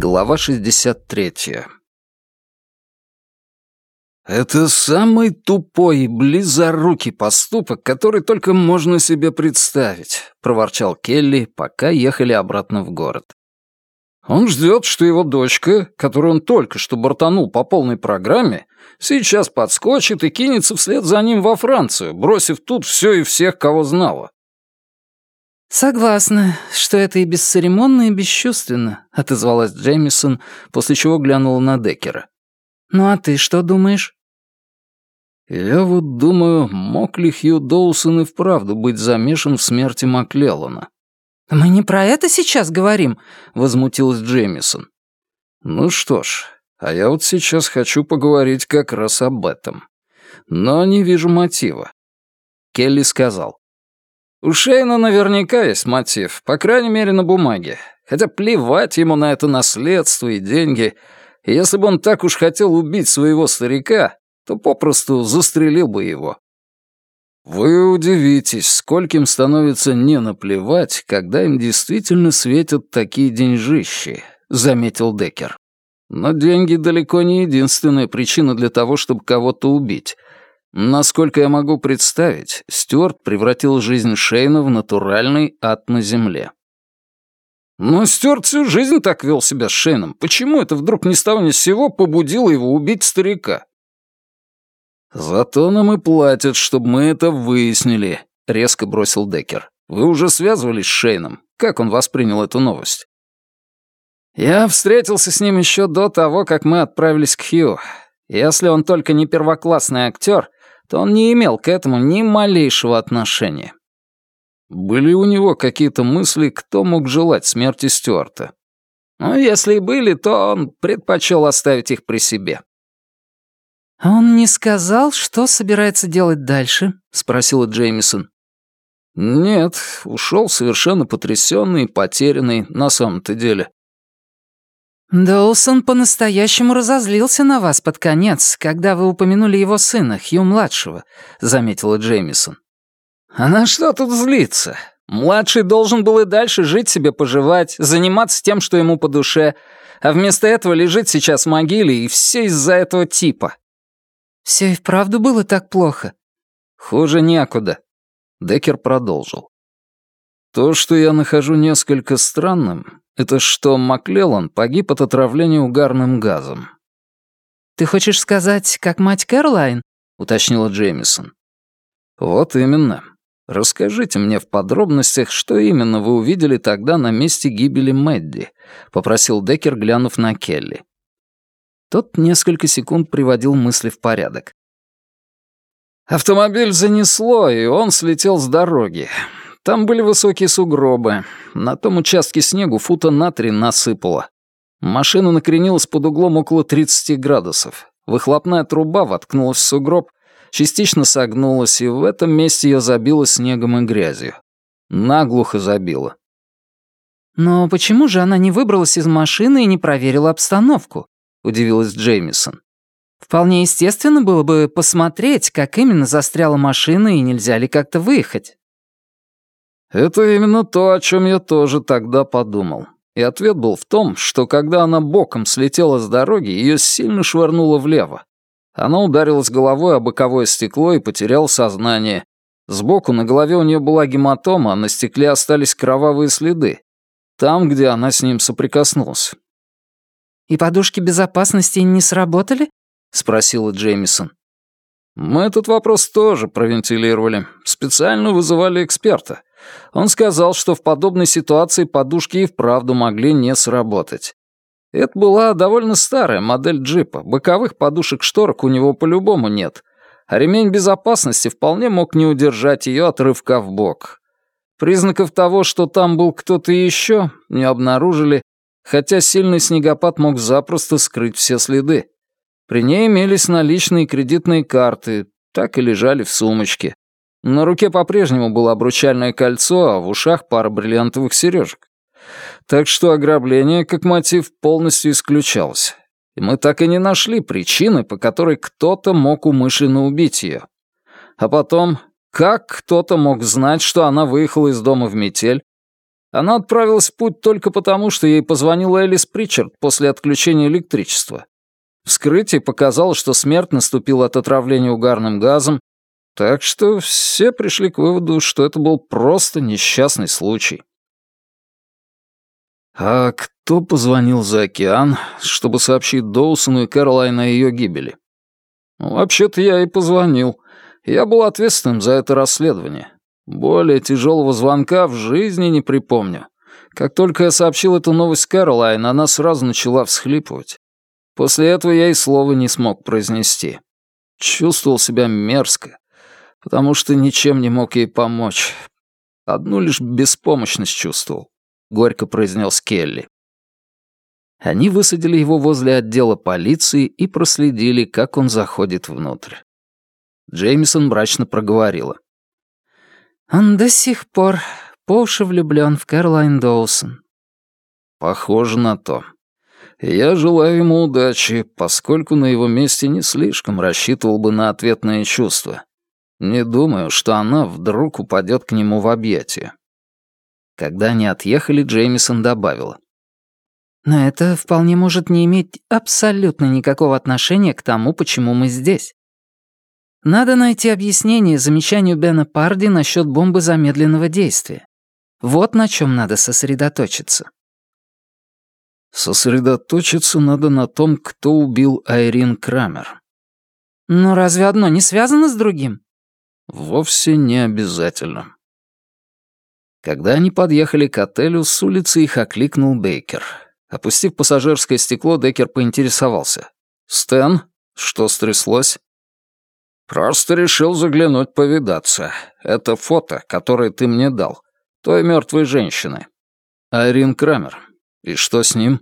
Глава 63. «Это самый тупой и близорукий поступок, который только можно себе представить», — проворчал Келли, пока ехали обратно в город. Он ждет, что его дочка, которую он только что бортанул по полной программе, сейчас подскочит и кинется вслед за ним во Францию, бросив тут все и всех, кого знала. «Согласна, что это и бесцеремонно, и бесчувственно», — отозвалась Джеймисон, после чего глянула на Деккера. «Ну а ты что думаешь?» «Я вот думаю, мог ли Хью Доусон и вправду быть замешан в смерти Маклеллана?» «Мы не про это сейчас говорим», — возмутилась Джеймисон. «Ну что ж, а я вот сейчас хочу поговорить как раз об этом. Но не вижу мотива». Келли сказал. У Шейна наверняка есть мотив, по крайней мере, на бумаге. Хотя плевать ему на это наследство и деньги. Если бы он так уж хотел убить своего старика, то попросту застрелил бы его. Вы удивитесь, скольким становится не наплевать, когда им действительно светят такие деньжищи, заметил Деккер. Но деньги далеко не единственная причина для того, чтобы кого-то убить. Насколько я могу представить, Стюарт превратил жизнь Шейна в натуральный ад на земле. Но Стюарт всю жизнь так вел себя с Шейном. Почему это вдруг ни с того ни с сего побудило его убить старика? «Зато нам и платят, чтобы мы это выяснили», — резко бросил Деккер. «Вы уже связывались с Шейном? Как он воспринял эту новость?» «Я встретился с ним еще до того, как мы отправились к Хью. Если он только не первоклассный актер, то он не имел к этому ни малейшего отношения. Были у него какие-то мысли, кто мог желать смерти Стюарта? Ну, если и были, то он предпочел оставить их при себе. «А он не сказал, что собирается делать дальше?» — спросила Джеймисон. «Нет, ушел совершенно потрясенный и потерянный на самом-то деле. «Доусон по-настоящему разозлился на вас под конец, когда вы упомянули его сына, Хью-младшего», — заметила Джеймисон. «А на что тут злиться? Младший должен был и дальше жить себе поживать, заниматься тем, что ему по душе, а вместо этого лежит сейчас в могиле, и все из-за этого типа». «Все и вправду было так плохо?» «Хуже некуда», — Деккер продолжил. «То, что я нахожу несколько странным, это что Маклеллан погиб от отравления угарным газом. «Ты хочешь сказать, как мать Кэролайн?» — уточнила Джеймисон. «Вот именно. Расскажите мне в подробностях, что именно вы увидели тогда на месте гибели Мэдди», — попросил Деккер, глянув на Келли. Тот несколько секунд приводил мысли в порядок. Автомобиль занесло, и он слетел с дороги. Там были высокие сугробы. На том участке снегу фута на три насыпало. Машина накренилась под углом около 30 градусов. Выхлопная труба воткнулась в сугроб, частично согнулась, и в этом месте ее забило снегом и грязью. Наглухо забило. «Но почему же она не выбралась из машины и не проверила обстановку?» — удивилась Джеймисон. «Вполне естественно было бы посмотреть, как именно застряла машина и нельзя ли как-то выехать». Это именно то, о чем я тоже тогда подумал. И ответ был в том, что когда она боком слетела с дороги, ее сильно швырнуло влево. Она ударилась головой о боковое стекло и потеряла сознание. Сбоку на голове у нее была гематома, а на стекле остались кровавые следы. Там, где она с ним соприкоснулась. «И подушки безопасности не сработали?» — спросила Джеймисон. «Мы этот вопрос тоже провентилировали. Специально вызывали эксперта. Он сказал, что в подобной ситуации подушки и вправду могли не сработать. Это была довольно старая модель джипа, боковых подушек-шторок у него по-любому нет, а ремень безопасности вполне мог не удержать ее от рывка в бок. Признаков того, что там был кто-то еще, не обнаружили, хотя сильный снегопад мог запросто скрыть все следы. При ней имелись наличные кредитные карты, так и лежали в сумочке. На руке по-прежнему было обручальное кольцо, а в ушах пара бриллиантовых сережек. Так что ограбление как мотив полностью исключалось. И мы так и не нашли причины, по которой кто-то мог умышленно убить ее. А потом, как кто-то мог знать, что она выехала из дома в метель? Она отправилась в путь только потому, что ей позвонила Элис Причард после отключения электричества. Вскрытие показало, что смерть наступила от отравления угарным газом, так что все пришли к выводу, что это был просто несчастный случай. А кто позвонил за океан, чтобы сообщить Доусону и Кэролайн о ее гибели? Вообще-то я и позвонил. Я был ответственным за это расследование. Более тяжелого звонка в жизни не припомню. Как только я сообщил эту новость Кэролайн, она сразу начала всхлипывать. После этого я и слова не смог произнести. Чувствовал себя мерзко, потому что ничем не мог ей помочь. Одну лишь беспомощность чувствовал, — горько произнес Келли. Они высадили его возле отдела полиции и проследили, как он заходит внутрь. Джеймисон мрачно проговорила. Он до сих пор по уши влюблён в Кэролайн Доусон. Похоже на то. Я желаю ему удачи, поскольку на его месте не слишком рассчитывал бы на ответные чувства. Не думаю, что она вдруг упадет к нему в объятия. Когда они отъехали, Джеймисон добавила. «Но это вполне может не иметь абсолютно никакого отношения к тому, почему мы здесь. Надо найти объяснение замечанию Бена Парди насчет бомбы замедленного действия. Вот на чем надо сосредоточиться. Сосредоточиться надо на том, кто убил Айрин Крамер. Но разве одно не связано с другим? Вовсе не обязательно. Когда они подъехали к отелю, с улицы их окликнул Бейкер. Опустив пассажирское стекло, Деккер поинтересовался. «Стэн, что стряслось?» «Просто решил заглянуть повидаться. Это фото, которое ты мне дал. Той мертвой женщины. Айрин Крамер. И что с ним?»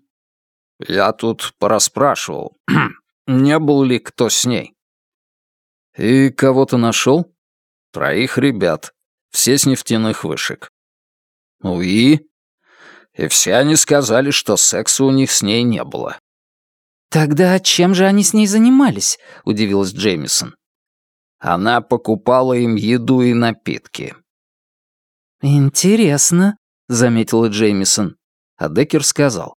«Я тут пораспрашивал. Не был ли кто с ней?» «И кого-то нашел?» «Троих ребят. Все с нефтяных вышек». «Ну и?» «И все они сказали, что секса у них с ней не было». «Тогда чем же они с ней занимались?» — удивилась Джеймисон. Она покупала им еду и напитки. «Интересно», — заметила Джеймисон. А Деккер сказал.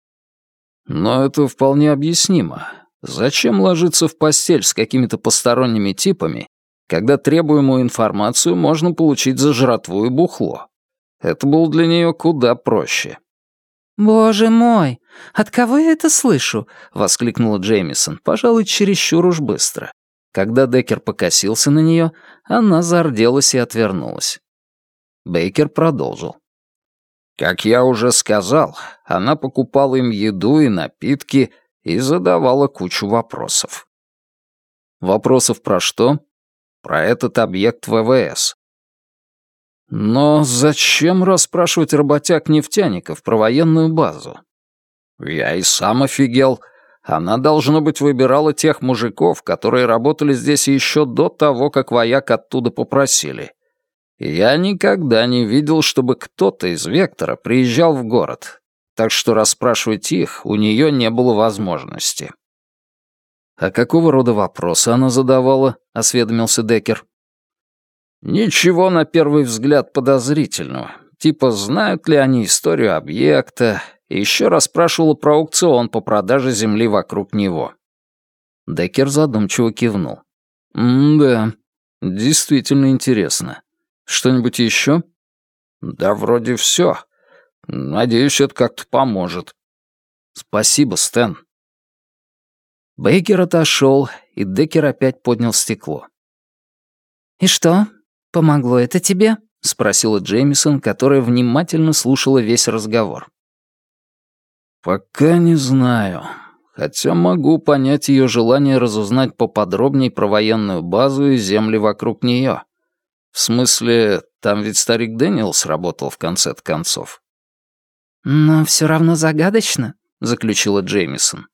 «Но это вполне объяснимо. Зачем ложиться в постель с какими-то посторонними типами, когда требуемую информацию можно получить за жратву и бухло? Это было для нее куда проще». «Боже мой, от кого я это слышу?» — воскликнула Джеймисон, пожалуй, чересчур уж быстро. Когда Деккер покосился на нее, она зарделась и отвернулась. Бейкер продолжил. Как я уже сказал, она покупала им еду и напитки и задавала кучу вопросов. Вопросов про что? Про этот объект ВВС. Но зачем расспрашивать работяг-нефтяников про военную базу? Я и сам офигел — она, должно быть, выбирала тех мужиков, которые работали здесь еще до того, как вояк оттуда попросили. я никогда не видел, чтобы кто-то из Вектора приезжал в город, так что расспрашивать их у нее не было возможности. «А какого рода вопросы она задавала?» — осведомился Деккер. «Ничего на первый взгляд подозрительного. Типа, знают ли они историю объекта, и еще расспрашивала про аукцион по продаже земли вокруг него. Деккер задумчиво кивнул. «М-да, действительно интересно. Что-нибудь еще?» «Да вроде все. Надеюсь, это как-то поможет». «Спасибо, Стэн». Бейкер отошел, и Деккер опять поднял стекло. «И что, помогло это тебе?» — спросила Джеймисон, которая внимательно слушала весь разговор. «Пока не знаю. Хотя могу понять ее желание разузнать поподробнее про военную базу и земли вокруг нее. В смысле, там ведь старик Дэниелс работал в конце концов». «Но все равно загадочно», — заключила Джеймисон.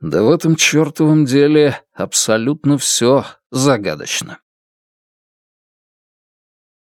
«Да в этом чертовом деле абсолютно все загадочно».